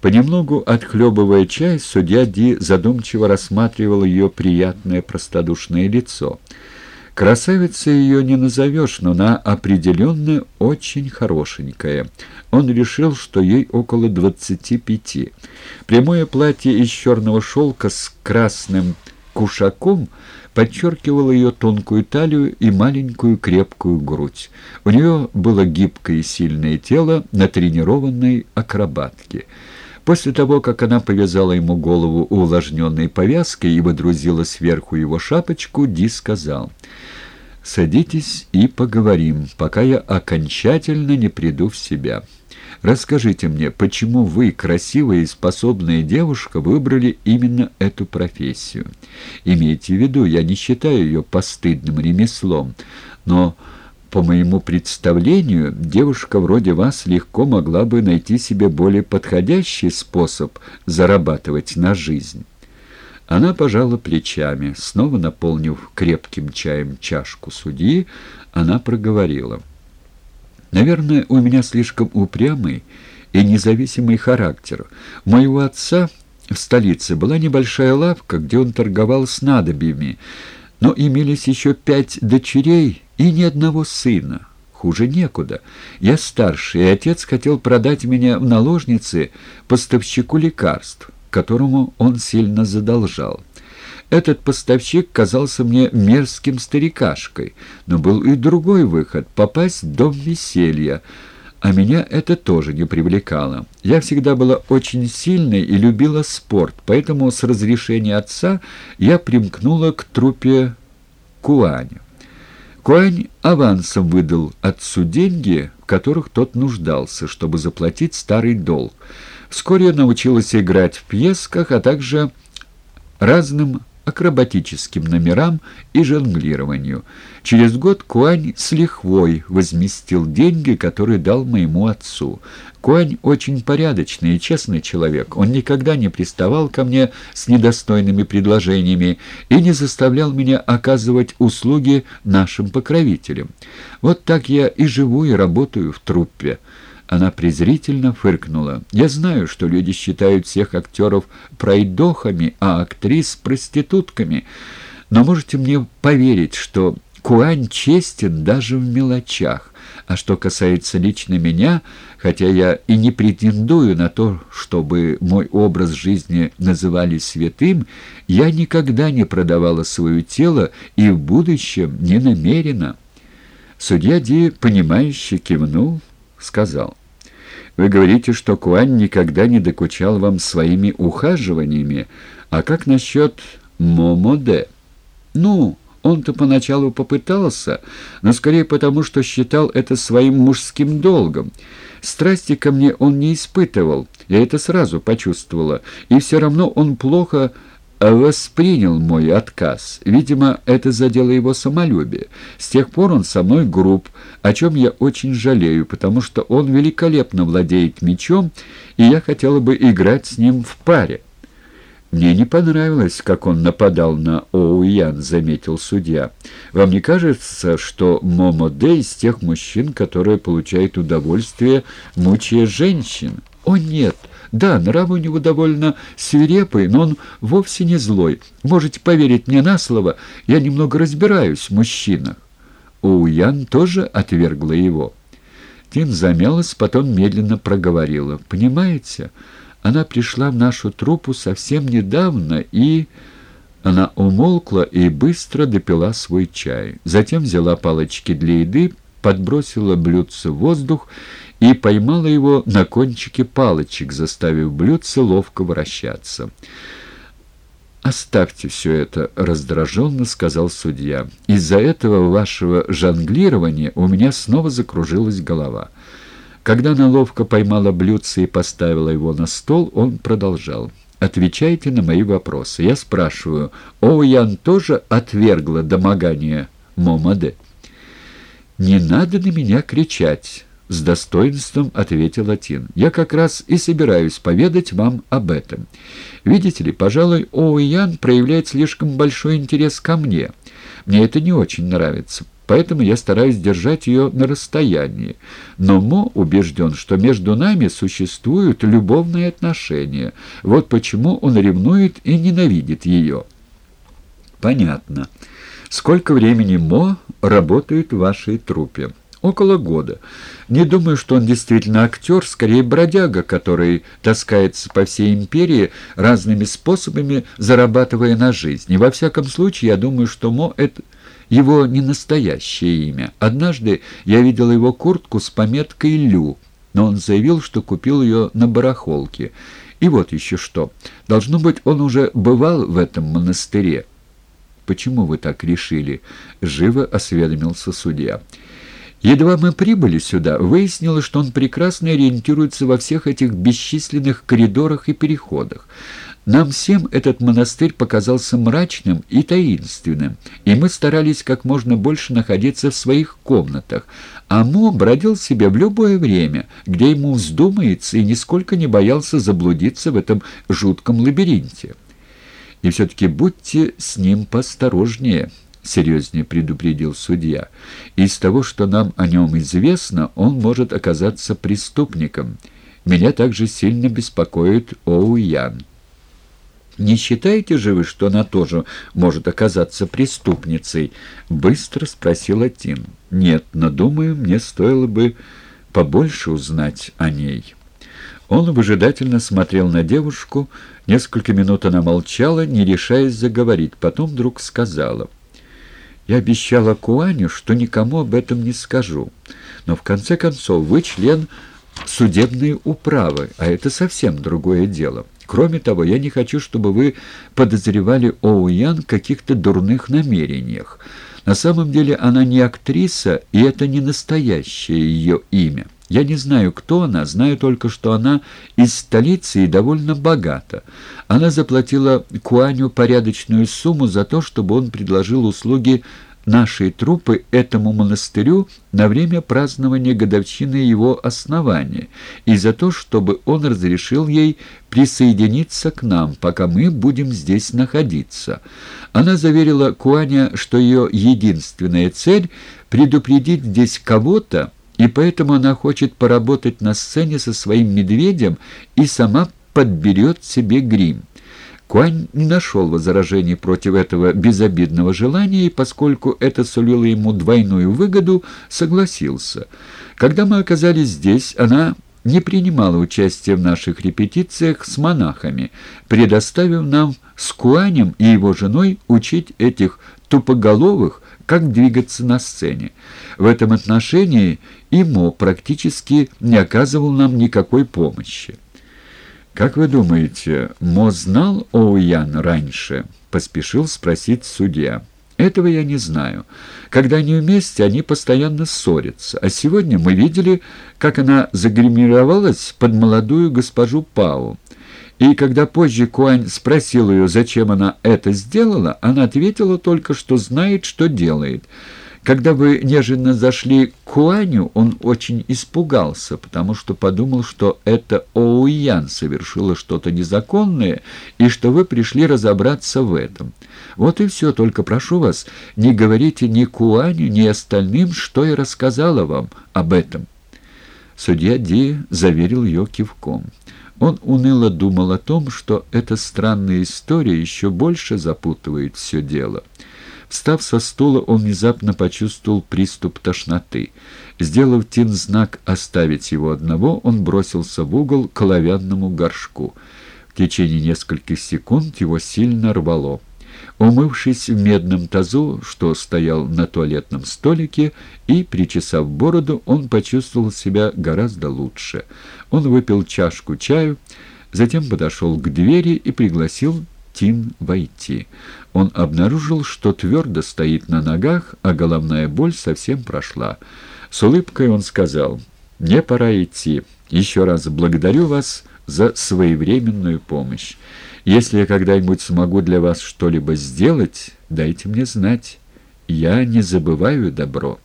Понемногу отхлебывая чай, судья Ди задумчиво рассматривал ее приятное простодушное лицо. Красавицей ее не назовешь, но она определенно очень хорошенькая. Он решил, что ей около двадцати пяти. Прямое платье из черного шелка с красным кушаком подчеркивало ее тонкую талию и маленькую крепкую грудь. У нее было гибкое и сильное тело натренированной акробатки. После того, как она повязала ему голову увлажненной повязкой и выдрузила сверху его шапочку, Ди сказал, «Садитесь и поговорим, пока я окончательно не приду в себя. Расскажите мне, почему вы, красивая и способная девушка, выбрали именно эту профессию? Имейте в виду, я не считаю ее постыдным ремеслом, но...» По моему представлению, девушка вроде вас легко могла бы найти себе более подходящий способ зарабатывать на жизнь. Она пожала плечами. Снова наполнив крепким чаем чашку судьи, она проговорила. «Наверное, у меня слишком упрямый и независимый характер. У моего отца в столице была небольшая лавка, где он торговал снадобьями, но имелись еще пять дочерей и ни одного сына. Хуже некуда. Я старший, и отец хотел продать меня в наложницы поставщику лекарств, которому он сильно задолжал. Этот поставщик казался мне мерзким старикашкой, но был и другой выход — попасть в дом веселья, а меня это тоже не привлекало. Я всегда была очень сильной и любила спорт, поэтому с разрешения отца я примкнула к труппе Куаню. Куань авансом выдал отцу деньги, в которых тот нуждался, чтобы заплатить старый долг. Вскоре научилась играть в пьесках, а также разным акробатическим номерам и жонглированию. Через год Куань с лихвой возместил деньги, которые дал моему отцу. Куань очень порядочный и честный человек. Он никогда не приставал ко мне с недостойными предложениями и не заставлял меня оказывать услуги нашим покровителям. Вот так я и живу и работаю в труппе. Она презрительно фыркнула. «Я знаю, что люди считают всех актеров пройдохами, а актрис — проститутками. Но можете мне поверить, что Куань честен даже в мелочах. А что касается лично меня, хотя я и не претендую на то, чтобы мой образ жизни называли святым, я никогда не продавала свое тело и в будущем не намерена». Судья Ди, понимающе кивнул, сказал. «Вы говорите, что Куань никогда не докучал вам своими ухаживаниями. А как насчет Момоде?» «Ну, он-то поначалу попытался, но скорее потому, что считал это своим мужским долгом. Страсти ко мне он не испытывал, я это сразу почувствовала, и все равно он плохо воспринял мой отказ. Видимо, это задело его самолюбие. С тех пор он со мной груб, о чем я очень жалею, потому что он великолепно владеет мечом, и я хотела бы играть с ним в паре. «Мне не понравилось, как он нападал на Оуян», — заметил судья. «Вам не кажется, что Момо Дэ из тех мужчин, которые получают удовольствие, мучая женщин?» «О, нет!» Да, нрав у него довольно свирепый, но он вовсе не злой. Можете поверить мне на слово, я немного разбираюсь в мужчинах. Уян тоже отвергла его. Тин замялась, потом медленно проговорила. «Понимаете, она пришла в нашу труппу совсем недавно и...» Она умолкла и быстро допила свой чай. Затем взяла палочки для еды, подбросила блюдце в воздух и поймала его на кончике палочек, заставив блюдце ловко вращаться. «Оставьте все это», — раздраженно сказал судья. «Из-за этого вашего жонглирования у меня снова закружилась голова». Когда она ловко поймала блюдце и поставила его на стол, он продолжал. «Отвечайте на мои вопросы. Я спрашиваю, Оуян тоже отвергла домогание Момаде?» «Не надо на меня кричать». — с достоинством ответил Атин. «Я как раз и собираюсь поведать вам об этом. Видите ли, пожалуй, Оуян проявляет слишком большой интерес ко мне. Мне это не очень нравится. поэтому я стараюсь держать ее на расстоянии. Но Мо убежден, что между нами существуют любовные отношения. Вот почему он ревнует и ненавидит ее». «Понятно. Сколько времени Мо работает в вашей труппе?» Около года. Не думаю, что он действительно актер, скорее бродяга, который таскается по всей империи разными способами, зарабатывая на жизнь. И во всяком случае, я думаю, что Мо — это его не настоящее имя. Однажды я видел его куртку с пометкой «Лю», но он заявил, что купил ее на барахолке. И вот еще что. Должно быть, он уже бывал в этом монастыре. «Почему вы так решили?» — живо осведомился судья. Едва мы прибыли сюда, выяснилось, что он прекрасно ориентируется во всех этих бесчисленных коридорах и переходах. Нам всем этот монастырь показался мрачным и таинственным, и мы старались как можно больше находиться в своих комнатах, а Мо бродил себе в любое время, где ему вздумается, и нисколько не боялся заблудиться в этом жутком лабиринте. И все-таки будьте с ним посторожнее». — серьезнее предупредил судья. «Из того, что нам о нем известно, он может оказаться преступником. Меня также сильно беспокоит Оу Ян». «Не считаете же вы, что она тоже может оказаться преступницей?» — быстро спросила Тин. «Нет, но, думаю, мне стоило бы побольше узнать о ней». Он выжидательно смотрел на девушку. Несколько минут она молчала, не решаясь заговорить. Потом вдруг сказала — я обещала Куаню, что никому об этом не скажу. Но в конце концов вы член судебной управы, а это совсем другое дело. Кроме того, я не хочу, чтобы вы подозревали Оуян в каких-то дурных намерениях. На самом деле она не актриса, и это не настоящее ее имя. Я не знаю, кто она, знаю только, что она из столицы и довольно богата. Она заплатила Куаню порядочную сумму за то, чтобы он предложил услуги нашей труппы этому монастырю на время празднования годовщины его основания и за то, чтобы он разрешил ей присоединиться к нам, пока мы будем здесь находиться. Она заверила Куаня, что ее единственная цель — предупредить здесь кого-то, и поэтому она хочет поработать на сцене со своим медведем и сама подберет себе грим. Куань не нашел возражений против этого безобидного желания, и поскольку это сулило ему двойную выгоду, согласился. Когда мы оказались здесь, она не принимала участия в наших репетициях с монахами, предоставив нам с Куанем и его женой учить этих тупоголовых, как двигаться на сцене. В этом отношении ИМО практически не оказывал нам никакой помощи. «Как вы думаете, Мо знал Оуян раньше?» — поспешил спросить судья. «Этого я не знаю. Когда они вместе, они постоянно ссорятся. А сегодня мы видели, как она загримировалась под молодую госпожу Пау. И когда позже Куань спросил ее, зачем она это сделала, она ответила только, что знает, что делает. Когда вы нежно зашли к Куаню, он очень испугался, потому что подумал, что это Оуян совершила что-то незаконное, и что вы пришли разобраться в этом. Вот и все, только прошу вас, не говорите ни Куаню, ни остальным, что я рассказала вам об этом». Судья Ди заверил ее кивком. Он уныло думал о том, что эта странная история еще больше запутывает все дело. Встав со стула, он внезапно почувствовал приступ тошноты. Сделав Тин знак «оставить его одного», он бросился в угол к оловянному горшку. В течение нескольких секунд его сильно рвало. Умывшись в медном тазу, что стоял на туалетном столике, и, причесав бороду, он почувствовал себя гораздо лучше. Он выпил чашку чаю, затем подошел к двери и пригласил Тин войти. Он обнаружил, что твердо стоит на ногах, а головная боль совсем прошла. С улыбкой он сказал, «Мне пора идти. Еще раз благодарю вас за своевременную помощь. Если я когда-нибудь смогу для вас что-либо сделать, дайте мне знать. Я не забываю добро».